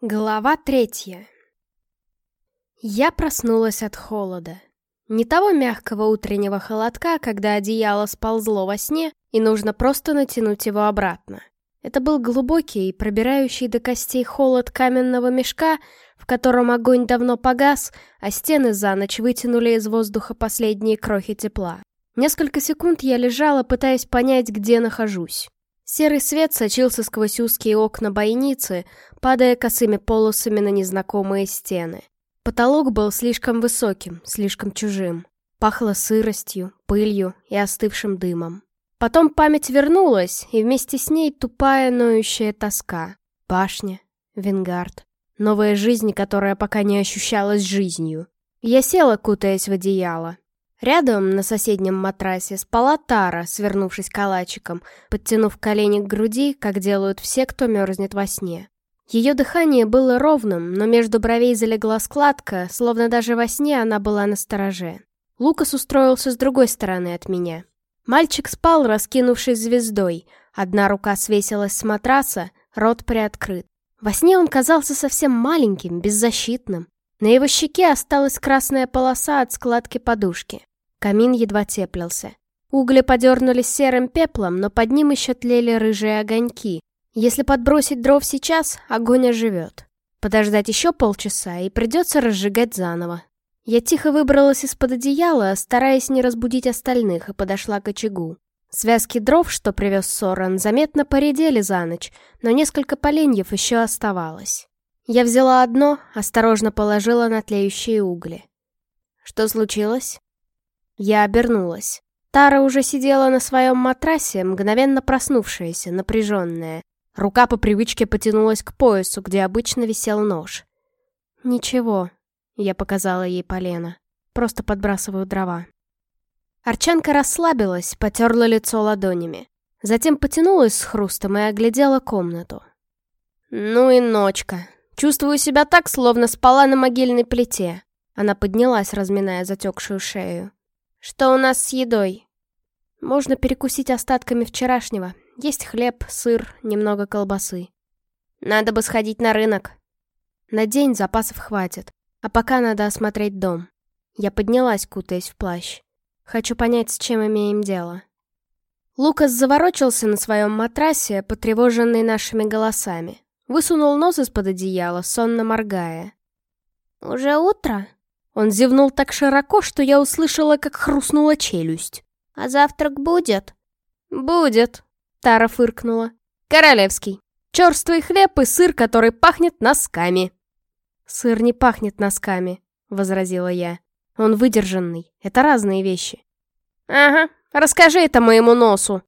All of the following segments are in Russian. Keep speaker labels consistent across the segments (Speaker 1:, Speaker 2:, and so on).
Speaker 1: Глава третья Я проснулась от холода. Не того мягкого утреннего холодка, когда одеяло сползло во сне, и нужно просто натянуть его обратно. Это был глубокий и пробирающий до костей холод каменного мешка, в котором огонь давно погас, а стены за ночь вытянули из воздуха последние крохи тепла. Несколько секунд я лежала, пытаясь понять, где нахожусь. Серый свет сочился сквозь узкие окна бойницы, падая косыми полосами на незнакомые стены. Потолок был слишком высоким, слишком чужим. Пахло сыростью, пылью и остывшим дымом. Потом память вернулась, и вместе с ней тупая ноющая тоска. Башня, Венгард. Новая жизнь, которая пока не ощущалась жизнью. Я села, кутаясь в одеяло. Рядом, на соседнем матрасе, спала Тара, свернувшись калачиком, подтянув колени к груди, как делают все, кто мерзнет во сне. Ее дыхание было ровным, но между бровей залегла складка, словно даже во сне она была на стороже. Лукас устроился с другой стороны от меня. Мальчик спал, раскинувшись звездой. Одна рука свесилась с матраса, рот приоткрыт. Во сне он казался совсем маленьким, беззащитным. На его щеке осталась красная полоса от складки подушки. Камин едва теплился. Угли подернулись серым пеплом, но под ним еще тлели рыжие огоньки. Если подбросить дров сейчас, огонь оживет. Подождать еще полчаса, и придется разжигать заново. Я тихо выбралась из-под одеяла, стараясь не разбудить остальных, и подошла к очагу. Связки дров, что привез Соран, заметно поредели за ночь, но несколько поленьев еще оставалось. Я взяла одно, осторожно положила на тлеющие угли. Что случилось? Я обернулась. Тара уже сидела на своем матрасе, мгновенно проснувшаяся, напряженная. Рука по привычке потянулась к поясу, где обычно висел нож. «Ничего», — я показала ей полено. «Просто подбрасываю дрова». Арчанка расслабилась, потерла лицо ладонями. Затем потянулась с хрустом и оглядела комнату. «Ну и ночка. Чувствую себя так, словно спала на могильной плите». Она поднялась, разминая затекшую шею. «Что у нас с едой?» «Можно перекусить остатками вчерашнего. Есть хлеб, сыр, немного колбасы». «Надо бы сходить на рынок». «На день запасов хватит. А пока надо осмотреть дом». Я поднялась, кутаясь в плащ. Хочу понять, с чем имеем дело. Лукас заворочился на своем матрасе, потревоженный нашими голосами. Высунул нос из-под одеяла, сонно моргая. «Уже утро?» Он зевнул так широко, что я услышала, как хрустнула челюсть. «А завтрак будет?» «Будет», — Тара фыркнула. «Королевский. Черствый хлеб и сыр, который пахнет носками». «Сыр не пахнет носками», — возразила я. «Он выдержанный. Это разные вещи». «Ага, расскажи это моему носу».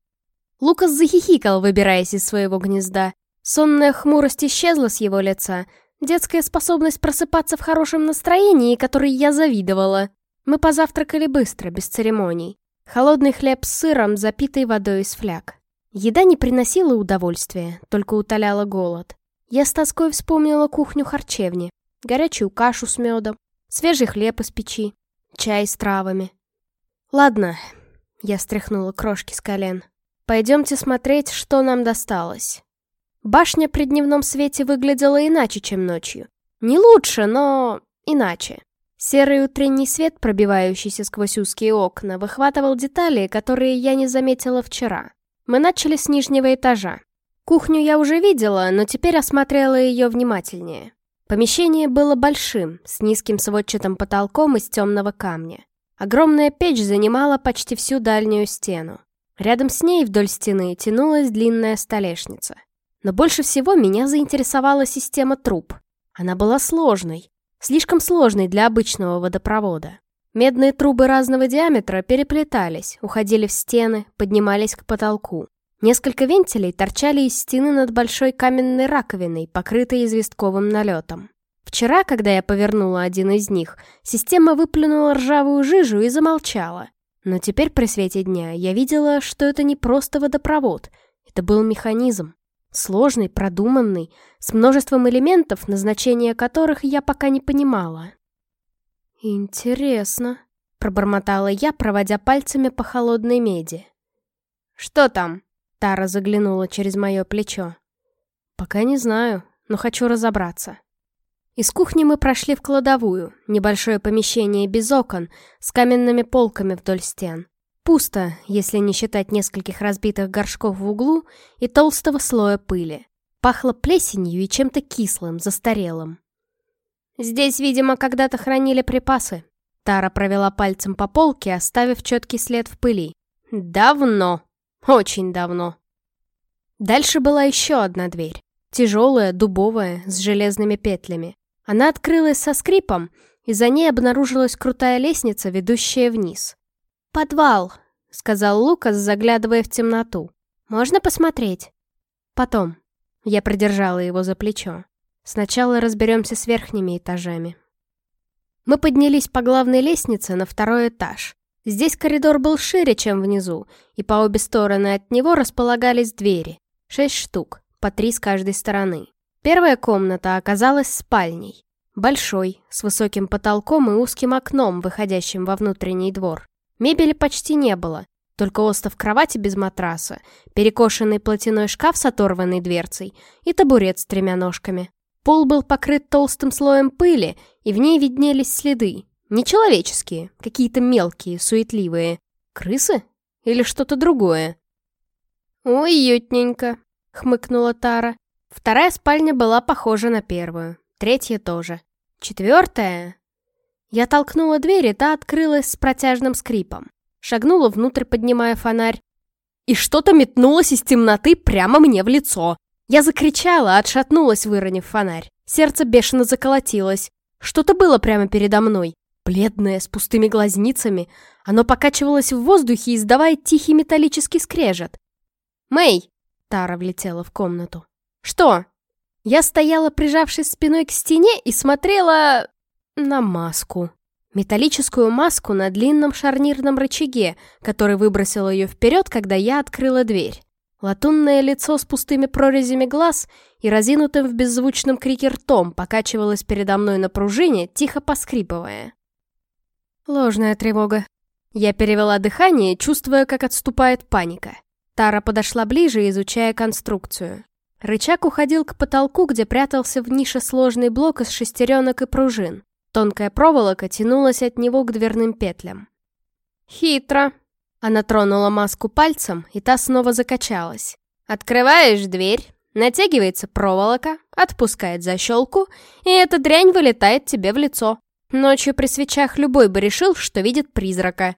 Speaker 1: Лукас захихикал, выбираясь из своего гнезда. Сонная хмурость исчезла с его лица, Детская способность просыпаться в хорошем настроении, которой я завидовала. Мы позавтракали быстро, без церемоний. Холодный хлеб с сыром, запитый водой из фляг. Еда не приносила удовольствия, только утоляла голод. Я с тоской вспомнила кухню харчевни. Горячую кашу с медом, свежий хлеб из печи, чай с травами. Ладно, я стряхнула крошки с колен. Пойдемте смотреть, что нам досталось. Башня при дневном свете выглядела иначе, чем ночью. Не лучше, но иначе. Серый утренний свет, пробивающийся сквозь узкие окна, выхватывал детали, которые я не заметила вчера. Мы начали с нижнего этажа. Кухню я уже видела, но теперь осмотрела ее внимательнее. Помещение было большим, с низким сводчатым потолком из темного камня. Огромная печь занимала почти всю дальнюю стену. Рядом с ней вдоль стены тянулась длинная столешница. Но больше всего меня заинтересовала система труб. Она была сложной, слишком сложной для обычного водопровода. Медные трубы разного диаметра переплетались, уходили в стены, поднимались к потолку. Несколько вентилей торчали из стены над большой каменной раковиной, покрытой известковым налетом. Вчера, когда я повернула один из них, система выплюнула ржавую жижу и замолчала. Но теперь при свете дня я видела, что это не просто водопровод, это был механизм. Сложный, продуманный, с множеством элементов, назначения которых я пока не понимала. «Интересно», — пробормотала я, проводя пальцами по холодной меди. «Что там?» — Тара заглянула через мое плечо. «Пока не знаю, но хочу разобраться. Из кухни мы прошли в кладовую, небольшое помещение без окон, с каменными полками вдоль стен. Пусто, если не считать нескольких разбитых горшков в углу и толстого слоя пыли. Пахло плесенью и чем-то кислым, застарелым. Здесь, видимо, когда-то хранили припасы. Тара провела пальцем по полке, оставив четкий след в пыли. Давно. Очень давно. Дальше была еще одна дверь. Тяжелая, дубовая, с железными петлями. Она открылась со скрипом, и за ней обнаружилась крутая лестница, ведущая вниз. «Подвал», — сказал Лукас, заглядывая в темноту. «Можно посмотреть?» «Потом». Я продержала его за плечо. «Сначала разберемся с верхними этажами». Мы поднялись по главной лестнице на второй этаж. Здесь коридор был шире, чем внизу, и по обе стороны от него располагались двери. Шесть штук, по три с каждой стороны. Первая комната оказалась спальней. Большой, с высоким потолком и узким окном, выходящим во внутренний двор. Мебели почти не было, только остов кровати без матраса, перекошенный платяной шкаф с оторванной дверцей и табурет с тремя ножками. Пол был покрыт толстым слоем пыли, и в ней виднелись следы. Нечеловеческие, какие-то мелкие, суетливые. Крысы? Или что-то другое? «Уютненько», — хмыкнула Тара. Вторая спальня была похожа на первую, третья тоже. Четвертая... Я толкнула дверь, и та открылась с протяжным скрипом. Шагнула внутрь, поднимая фонарь. И что-то метнулось из темноты прямо мне в лицо. Я закричала, отшатнулась, выронив фонарь. Сердце бешено заколотилось. Что-то было прямо передо мной. Бледное, с пустыми глазницами. Оно покачивалось в воздухе, издавая тихий металлический скрежет. «Мэй!» Тара влетела в комнату. «Что?» Я стояла, прижавшись спиной к стене, и смотрела на маску. Металлическую маску на длинном шарнирном рычаге, который выбросил ее вперед, когда я открыла дверь. Латунное лицо с пустыми прорезями глаз и разинутым в беззвучном крике ртом покачивалось передо мной на пружине, тихо поскрипывая. Ложная тревога. Я перевела дыхание, чувствуя, как отступает паника. Тара подошла ближе, изучая конструкцию. Рычаг уходил к потолку, где прятался в нише сложный блок из шестеренок и пружин. Тонкая проволока тянулась от него к дверным петлям. «Хитро!» Она тронула маску пальцем, и та снова закачалась. «Открываешь дверь, натягивается проволока, отпускает защелку, и эта дрянь вылетает тебе в лицо. Ночью при свечах любой бы решил, что видит призрака».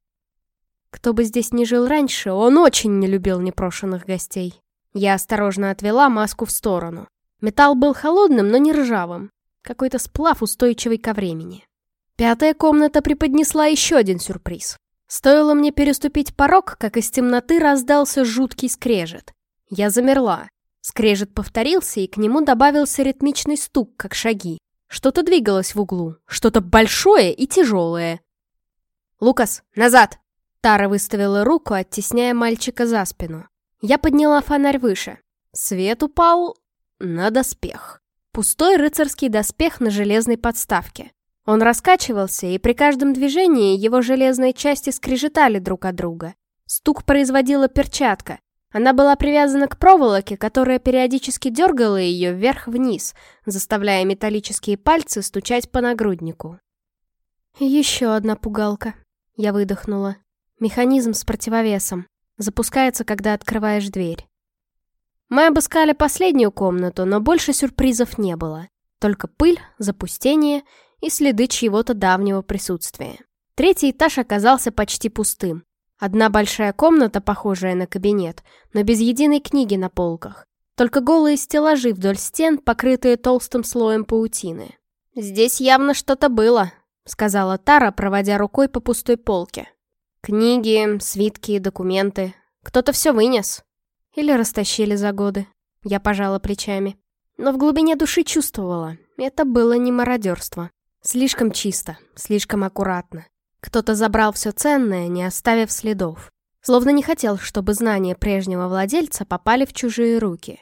Speaker 1: Кто бы здесь ни жил раньше, он очень не любил непрошенных гостей. Я осторожно отвела маску в сторону. Металл был холодным, но не ржавым. Какой-то сплав, устойчивый ко времени. Пятая комната преподнесла еще один сюрприз. Стоило мне переступить порог, как из темноты раздался жуткий скрежет. Я замерла. Скрежет повторился, и к нему добавился ритмичный стук, как шаги. Что-то двигалось в углу, что-то большое и тяжелое. «Лукас, назад!» Тара выставила руку, оттесняя мальчика за спину. Я подняла фонарь выше. Свет упал на доспех. Пустой рыцарский доспех на железной подставке. Он раскачивался, и при каждом движении его железные части скрежетали друг от друга. Стук производила перчатка. Она была привязана к проволоке, которая периодически дергала ее вверх-вниз, заставляя металлические пальцы стучать по нагруднику. «Еще одна пугалка», — я выдохнула. «Механизм с противовесом. Запускается, когда открываешь дверь». Мы обыскали последнюю комнату, но больше сюрпризов не было. Только пыль, запустение и следы чьего-то давнего присутствия. Третий этаж оказался почти пустым. Одна большая комната, похожая на кабинет, но без единой книги на полках. Только голые стеллажи вдоль стен, покрытые толстым слоем паутины. «Здесь явно что-то было», — сказала Тара, проводя рукой по пустой полке. «Книги, свитки, документы. Кто-то все вынес». Или растащили за годы. Я пожала плечами. Но в глубине души чувствовала, это было не мародерство. Слишком чисто, слишком аккуратно. Кто-то забрал все ценное, не оставив следов. Словно не хотел, чтобы знания прежнего владельца попали в чужие руки.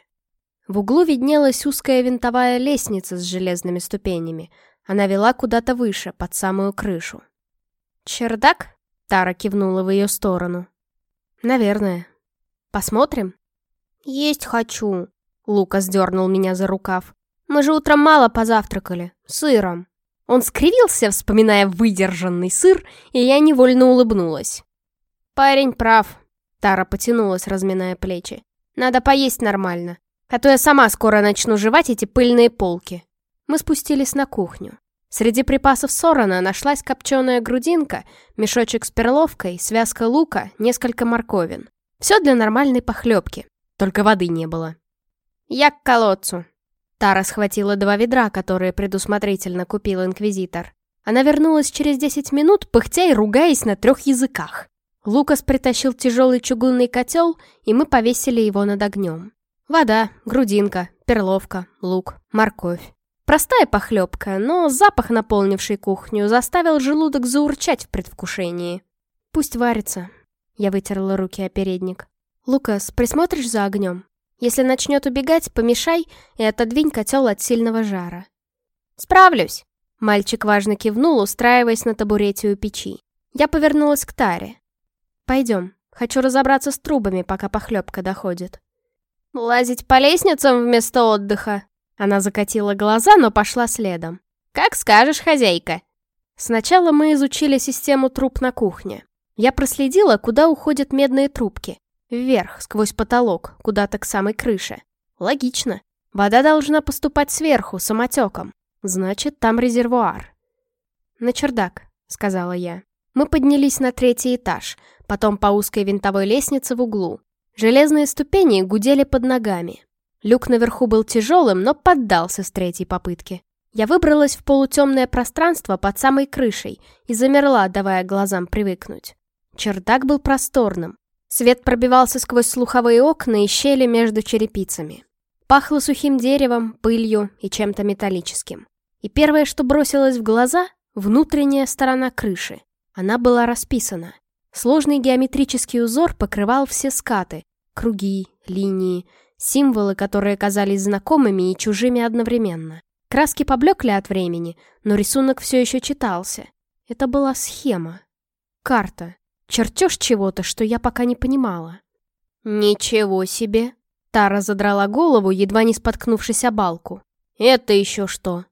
Speaker 1: В углу виднелась узкая винтовая лестница с железными ступенями. Она вела куда-то выше, под самую крышу. «Чердак?» — Тара кивнула в ее сторону. «Наверное. Посмотрим?» «Есть хочу!» Лука сдернул меня за рукав. Мы же утром мало позавтракали. Сыром». Он скривился, вспоминая выдержанный сыр, и я невольно улыбнулась. «Парень прав», — Тара потянулась, разминая плечи. «Надо поесть нормально, а то я сама скоро начну жевать эти пыльные полки». Мы спустились на кухню. Среди припасов Сорона нашлась копченая грудинка, мешочек с перловкой, связка лука, несколько морковин. Все для нормальной похлебки, только воды не было. «Я к колодцу», Тара схватила два ведра, которые предусмотрительно купил Инквизитор. Она вернулась через 10 минут, пыхтя и ругаясь на трех языках. Лукас притащил тяжелый чугунный котел, и мы повесили его над огнем. Вода, грудинка, перловка, лук, морковь. Простая похлебка, но запах, наполнивший кухню, заставил желудок заурчать в предвкушении. «Пусть варится», — я вытерла руки о передник. «Лукас, присмотришь за огнем?» Если начнет убегать, помешай и отодвинь котел от сильного жара. «Справлюсь!» Мальчик важно кивнул, устраиваясь на табурете у печи. Я повернулась к Таре. «Пойдем. Хочу разобраться с трубами, пока похлебка доходит». «Лазить по лестницам вместо отдыха?» Она закатила глаза, но пошла следом. «Как скажешь, хозяйка!» Сначала мы изучили систему труб на кухне. Я проследила, куда уходят медные трубки. Вверх, сквозь потолок, куда-то к самой крыше. Логично. Вода должна поступать сверху, самотеком. Значит, там резервуар. «На чердак», — сказала я. Мы поднялись на третий этаж, потом по узкой винтовой лестнице в углу. Железные ступени гудели под ногами. Люк наверху был тяжелым, но поддался с третьей попытки. Я выбралась в полутемное пространство под самой крышей и замерла, давая глазам привыкнуть. Чердак был просторным. Свет пробивался сквозь слуховые окна и щели между черепицами. Пахло сухим деревом, пылью и чем-то металлическим. И первое, что бросилось в глаза — внутренняя сторона крыши. Она была расписана. Сложный геометрический узор покрывал все скаты, круги, линии, символы, которые казались знакомыми и чужими одновременно. Краски поблекли от времени, но рисунок все еще читался. Это была схема. Карта. Чертеж чего-то, что я пока не понимала. «Ничего себе!» Тара задрала голову, едва не споткнувшись о балку. «Это еще что?»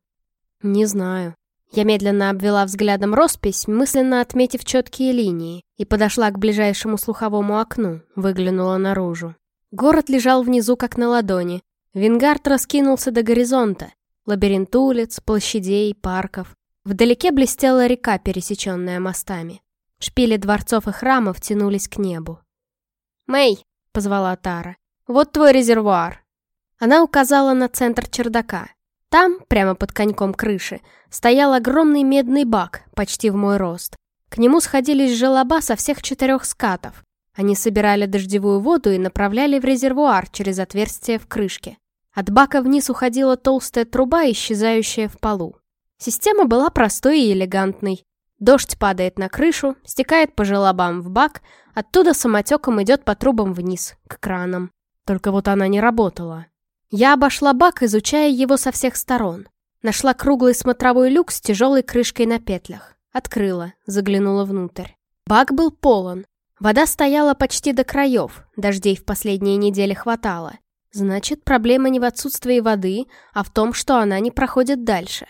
Speaker 1: «Не знаю». Я медленно обвела взглядом роспись, мысленно отметив четкие линии, и подошла к ближайшему слуховому окну, выглянула наружу. Город лежал внизу, как на ладони. Вингард раскинулся до горизонта. Лабиринт улиц, площадей, парков. Вдалеке блестела река, пересеченная мостами. Шпили дворцов и храмов тянулись к небу. «Мэй!» — позвала Тара. «Вот твой резервуар!» Она указала на центр чердака. Там, прямо под коньком крыши, стоял огромный медный бак, почти в мой рост. К нему сходились желоба со всех четырех скатов. Они собирали дождевую воду и направляли в резервуар через отверстие в крышке. От бака вниз уходила толстая труба, исчезающая в полу. Система была простой и элегантной. Дождь падает на крышу, стекает по желобам в бак, оттуда самотеком идет по трубам вниз, к кранам. Только вот она не работала. Я обошла бак, изучая его со всех сторон. Нашла круглый смотровой люк с тяжелой крышкой на петлях. Открыла, заглянула внутрь. Бак был полон. Вода стояла почти до краев, дождей в последние недели хватало. Значит, проблема не в отсутствии воды, а в том, что она не проходит дальше.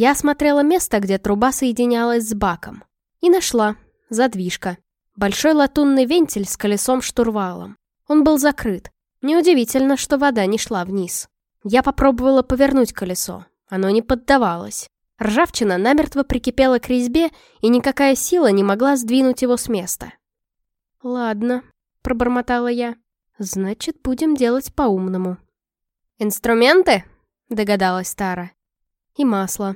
Speaker 1: Я осмотрела место, где труба соединялась с баком. И нашла. Задвижка. Большой латунный вентиль с колесом-штурвалом. Он был закрыт. Неудивительно, что вода не шла вниз. Я попробовала повернуть колесо. Оно не поддавалось. Ржавчина намертво прикипела к резьбе, и никакая сила не могла сдвинуть его с места. «Ладно», — пробормотала я. «Значит, будем делать по-умному». «Инструменты?» — догадалась Тара. «И масло»,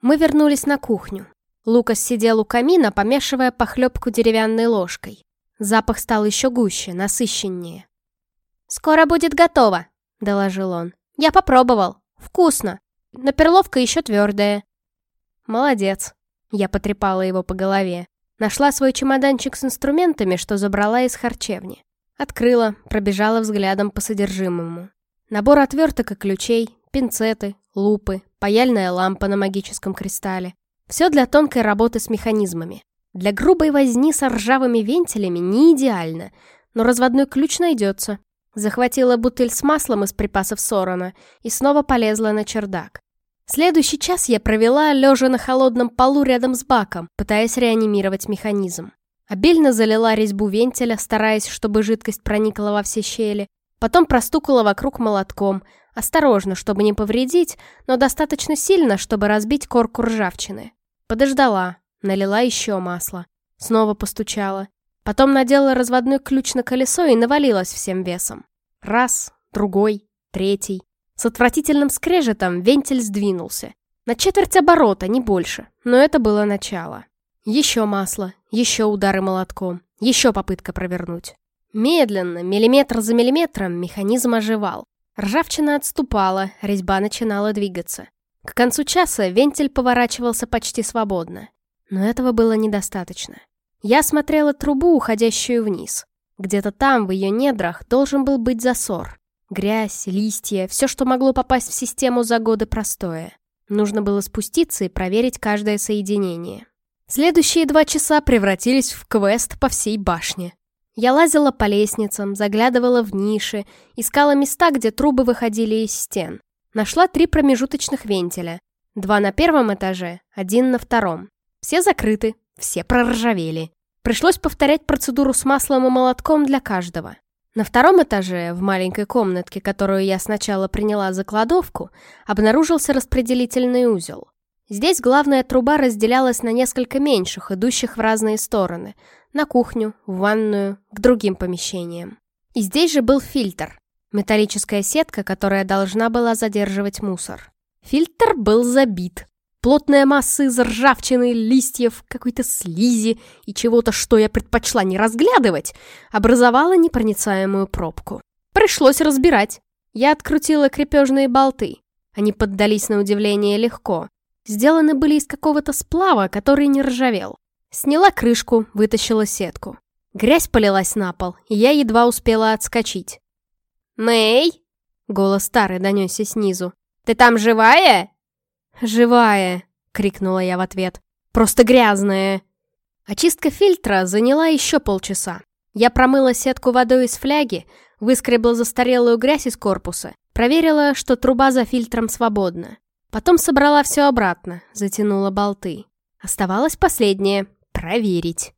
Speaker 1: мы вернулись на кухню. Лукас сидел у камина, помешивая похлебку деревянной ложкой. Запах стал еще гуще, насыщеннее. «Скоро будет готово», — доложил он. «Я попробовал. Вкусно. Но перловка еще твердая». «Молодец». Я потрепала его по голове. Нашла свой чемоданчик с инструментами, что забрала из харчевни. Открыла, пробежала взглядом по содержимому. Набор отверток и ключей, пинцеты, лупы, паяльная лампа на магическом кристалле. Все для тонкой работы с механизмами. Для грубой возни с ржавыми вентилями не идеально, но разводной ключ найдется. Захватила бутыль с маслом из припасов Сорона и снова полезла на чердак. Следующий час я провела, лежа на холодном полу рядом с баком, пытаясь реанимировать механизм. Обильно залила резьбу вентиля, стараясь, чтобы жидкость проникла во все щели. Потом простукала вокруг молотком, осторожно, чтобы не повредить, но достаточно сильно, чтобы разбить корку ржавчины. Подождала, налила еще масло. Снова постучала. Потом надела разводной ключ на колесо и навалилась всем весом. Раз, другой, третий. С отвратительным скрежетом вентиль сдвинулся. На четверть оборота, не больше. Но это было начало. Еще масло, еще удары молотком, еще попытка провернуть. Медленно, миллиметр за миллиметром, механизм оживал. Ржавчина отступала, резьба начинала двигаться. К концу часа вентиль поворачивался почти свободно. Но этого было недостаточно. Я смотрела трубу, уходящую вниз. Где-то там, в ее недрах, должен был быть засор. Грязь, листья, все, что могло попасть в систему за годы простоя. Нужно было спуститься и проверить каждое соединение. Следующие два часа превратились в квест по всей башне. Я лазила по лестницам, заглядывала в ниши, искала места, где трубы выходили из стен. Нашла три промежуточных вентиля. Два на первом этаже, один на втором. Все закрыты, все проржавели. Пришлось повторять процедуру с маслом и молотком для каждого. На втором этаже, в маленькой комнатке, которую я сначала приняла за кладовку, обнаружился распределительный узел. Здесь главная труба разделялась на несколько меньших, идущих в разные стороны. На кухню, в ванную, к другим помещениям. И здесь же был фильтр. Металлическая сетка, которая должна была задерживать мусор. Фильтр был забит. Плотная масса из ржавчины, листьев, какой-то слизи и чего-то, что я предпочла не разглядывать, образовала непроницаемую пробку. Пришлось разбирать. Я открутила крепежные болты. Они поддались на удивление легко. Сделаны были из какого-то сплава, который не ржавел. Сняла крышку, вытащила сетку. Грязь полилась на пол, и я едва успела отскочить. «Мэй!» — голос старый донесся снизу. «Ты там живая?» «Живая!» — крикнула я в ответ. «Просто грязная!» Очистка фильтра заняла еще полчаса. Я промыла сетку водой из фляги, выскребла застарелую грязь из корпуса, проверила, что труба за фильтром свободна. Потом собрала все обратно, затянула болты. Оставалось последнее — проверить.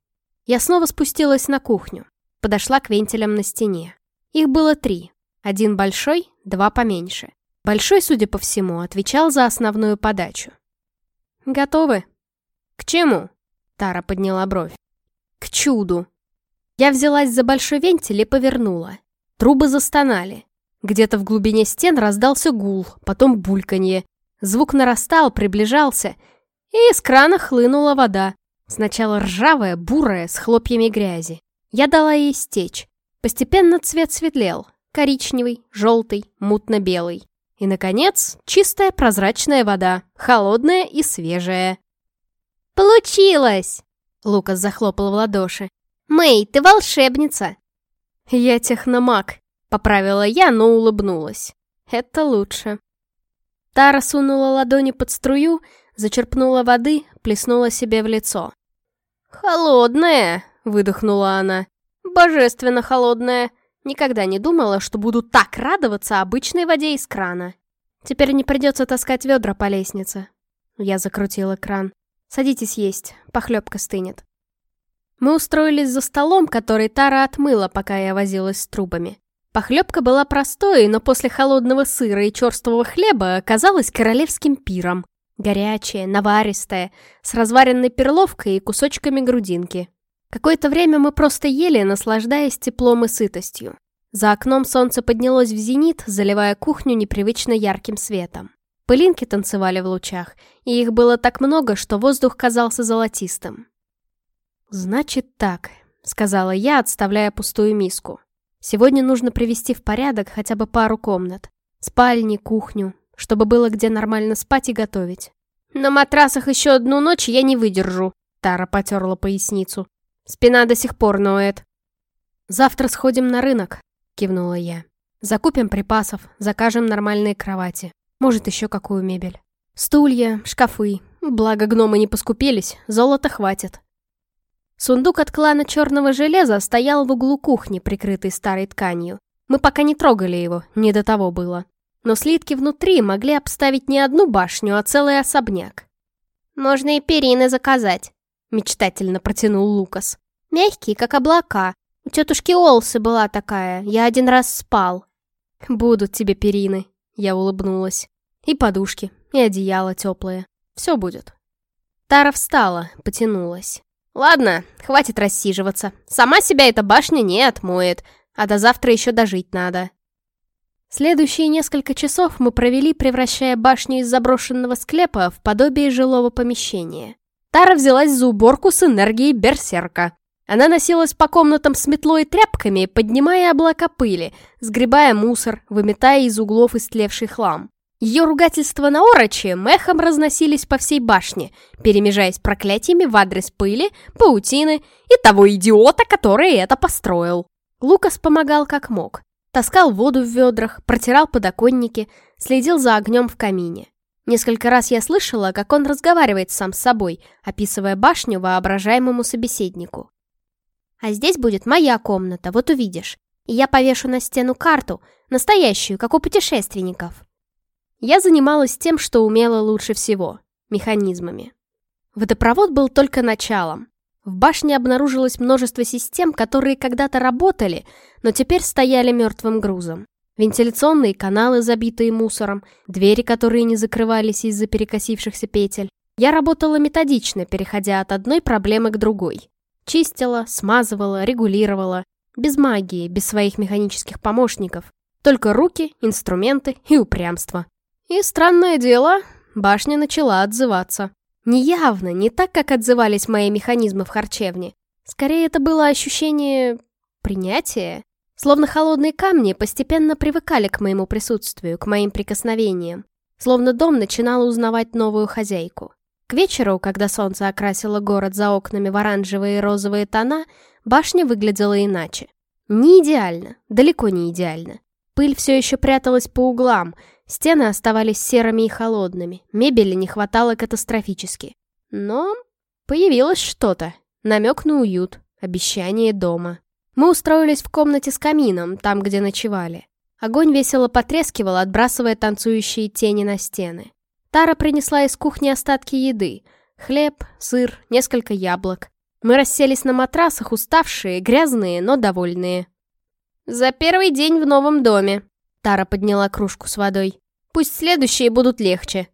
Speaker 1: Я снова спустилась на кухню, подошла к вентилям на стене. Их было три. Один большой, два поменьше. Большой, судя по всему, отвечал за основную подачу. «Готовы?» «К чему?» Тара подняла бровь. «К чуду!» Я взялась за большой вентиль и повернула. Трубы застонали. Где-то в глубине стен раздался гул, потом бульканье. Звук нарастал, приближался, и из крана хлынула вода. Сначала ржавая, бурая, с хлопьями грязи. Я дала ей стечь. Постепенно цвет светлел. Коричневый, желтый, мутно-белый. И, наконец, чистая прозрачная вода, холодная и свежая. «Получилось!» — Лукас захлопал в ладоши. «Мэй, ты волшебница!» «Я техномаг», — поправила я, но улыбнулась. «Это лучше». Тара сунула ладони под струю, зачерпнула воды, плеснула себе в лицо. «Холодная!» — выдохнула она. «Божественно холодная! Никогда не думала, что буду так радоваться обычной воде из крана. Теперь не придется таскать ведра по лестнице. Я закрутила кран. Садитесь есть, похлебка стынет. Мы устроились за столом, который Тара отмыла, пока я возилась с трубами. Похлебка была простой, но после холодного сыра и черствого хлеба оказалась королевским пиром. Горячая, наваристая, с разваренной перловкой и кусочками грудинки. Какое-то время мы просто ели, наслаждаясь теплом и сытостью. За окном солнце поднялось в зенит, заливая кухню непривычно ярким светом. Пылинки танцевали в лучах, и их было так много, что воздух казался золотистым. «Значит так», — сказала я, отставляя пустую миску. «Сегодня нужно привести в порядок хотя бы пару комнат. Спальни, кухню, чтобы было где нормально спать и готовить». «На матрасах еще одну ночь я не выдержу», — Тара потерла поясницу. Спина до сих пор ноет. «Завтра сходим на рынок», — кивнула я. «Закупим припасов, закажем нормальные кровати. Может, еще какую мебель. Стулья, шкафы. Благо гномы не поскупились, золота хватит». Сундук от клана черного железа стоял в углу кухни, прикрытый старой тканью. Мы пока не трогали его, не до того было. Но слитки внутри могли обставить не одну башню, а целый особняк.
Speaker 2: «Можно и перины заказать», — мечтательно протянул Лукас. «Мягкие, как облака. У тетушки Олсы была такая, я один раз спал».
Speaker 1: «Будут тебе перины», — я улыбнулась. «И подушки, и одеяло теплое. Все будет». Тара встала, потянулась. «Ладно, хватит рассиживаться. Сама себя эта башня не отмоет, а до завтра еще дожить надо». Следующие несколько часов мы провели, превращая башню из заброшенного склепа в подобие жилого помещения. Тара взялась за уборку с энергией берсерка. Она носилась по комнатам с метлой и тряпками, поднимая облака пыли, сгребая мусор, выметая из углов истлевший хлам. Ее ругательства на орочи мехом разносились по всей башне, перемежаясь проклятиями в адрес пыли, паутины и того идиота, который это построил. Лукас помогал как мог. Таскал воду в ведрах, протирал подоконники, следил за огнем в камине. Несколько раз я слышала, как он разговаривает сам с собой, описывая башню воображаемому собеседнику. «А здесь будет моя комната, вот увидишь. И я повешу на стену карту, настоящую, как у путешественников». Я занималась тем, что умела лучше всего — механизмами. Водопровод был только началом. В башне обнаружилось множество систем, которые когда-то работали, но теперь стояли мертвым грузом. Вентиляционные каналы, забитые мусором, двери, которые не закрывались из-за перекосившихся петель. Я работала методично, переходя от одной проблемы к другой. Чистила, смазывала, регулировала. Без магии, без своих механических помощников. Только руки, инструменты и упрямство. И странное дело, башня начала отзываться. Неявно, не так, как отзывались мои механизмы в харчевне. Скорее, это было ощущение... принятия. Словно холодные камни постепенно привыкали к моему присутствию, к моим прикосновениям. Словно дом начинал узнавать новую хозяйку. К вечеру, когда солнце окрасило город за окнами в оранжевые и розовые тона, башня выглядела иначе. Не идеально, далеко не идеально. Пыль все еще пряталась по углам, Стены оставались серыми и холодными, мебели не хватало катастрофически. Но появилось что-то. Намек на уют, обещание дома. Мы устроились в комнате с камином, там, где ночевали. Огонь весело потрескивал, отбрасывая танцующие тени на стены. Тара принесла из кухни остатки еды. Хлеб, сыр, несколько яблок. Мы расселись на матрасах, уставшие, грязные, но довольные. «За первый день в новом доме», Тара подняла кружку с водой. «Пусть следующие будут легче».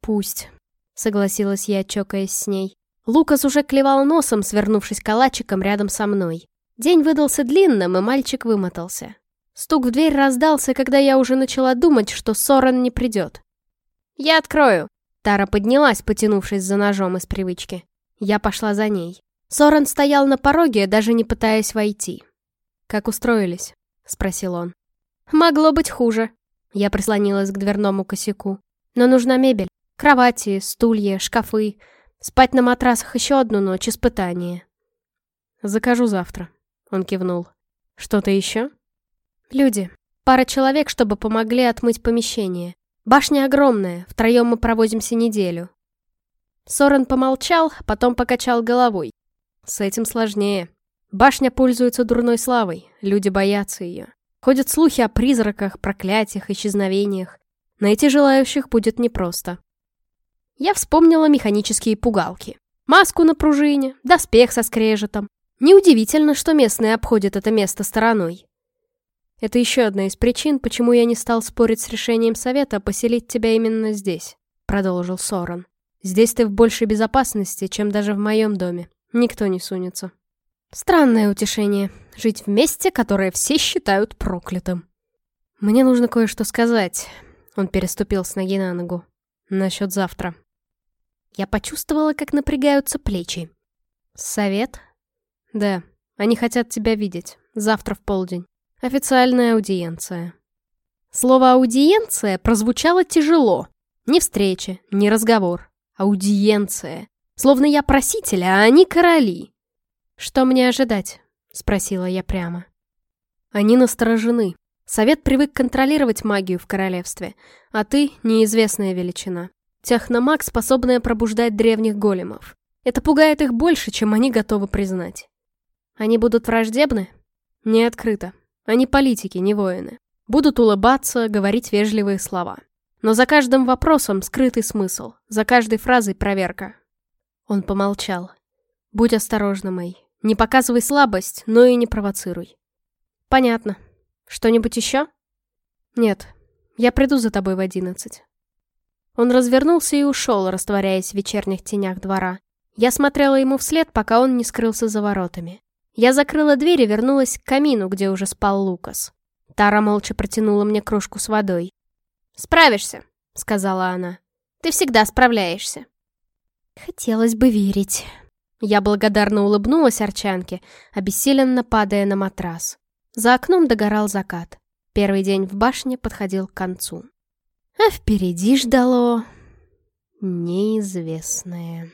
Speaker 1: «Пусть», — согласилась я, чокаясь с ней. Лукас уже клевал носом, свернувшись калачиком рядом со мной. День выдался длинным, и мальчик вымотался. Стук в дверь раздался, когда я уже начала думать, что Сорен не придет. «Я открою!» Тара поднялась, потянувшись за ножом из привычки. Я пошла за ней. Сорен стоял на пороге, даже не пытаясь войти. «Как устроились?» — спросил он. Могло быть хуже. Я прислонилась к дверному косяку. Но нужна мебель. Кровати, стулья, шкафы. Спать на матрасах еще одну ночь испытание. Закажу завтра. Он кивнул. Что-то еще? Люди. Пара человек, чтобы помогли отмыть помещение. Башня огромная, втроем мы провозимся неделю. Сорен помолчал, потом покачал головой. С этим сложнее. Башня пользуется дурной славой, люди боятся ее. Ходят слухи о призраках, проклятиях, исчезновениях. Найти желающих будет непросто. Я вспомнила механические пугалки. Маску на пружине, доспех со скрежетом. Неудивительно, что местные обходят это место стороной. Это еще одна из причин, почему я не стал спорить с решением совета поселить тебя именно здесь, продолжил Соран. Здесь ты в большей безопасности, чем даже в моем доме. Никто не сунется. Странное утешение. Жить в месте, которое все считают проклятым. Мне нужно кое-что сказать. Он переступил с ноги на ногу. Насчет завтра. Я почувствовала, как напрягаются плечи. Совет? Да, они хотят тебя видеть. Завтра в полдень. Официальная аудиенция. Слово «аудиенция» прозвучало тяжело. Не встреча, не разговор. Аудиенция. Словно я проситель, а они короли. «Что мне ожидать?» — спросила я прямо. «Они насторожены. Совет привык контролировать магию в королевстве, а ты — неизвестная величина. Техномаг, способная пробуждать древних големов. Это пугает их больше, чем они готовы признать. Они будут враждебны? Не открыто. Они политики, не воины. Будут улыбаться, говорить вежливые слова. Но за каждым вопросом скрытый смысл, за каждой фразой проверка. Он помолчал. «Будь осторожна, Мэй. Не показывай слабость, но и не провоцируй». «Понятно. Что-нибудь еще?» «Нет. Я приду за тобой в одиннадцать». Он развернулся и ушел, растворяясь в вечерних тенях двора. Я смотрела ему вслед, пока он не скрылся за воротами. Я закрыла дверь и вернулась к камину, где уже спал Лукас. Тара молча протянула мне кружку с водой.
Speaker 2: «Справишься», — сказала она. «Ты всегда справляешься».
Speaker 1: Хотелось бы верить. Я благодарно улыбнулась Арчанке, обессиленно падая на матрас. За окном догорал закат. Первый день в башне подходил к концу. А впереди ждало неизвестное.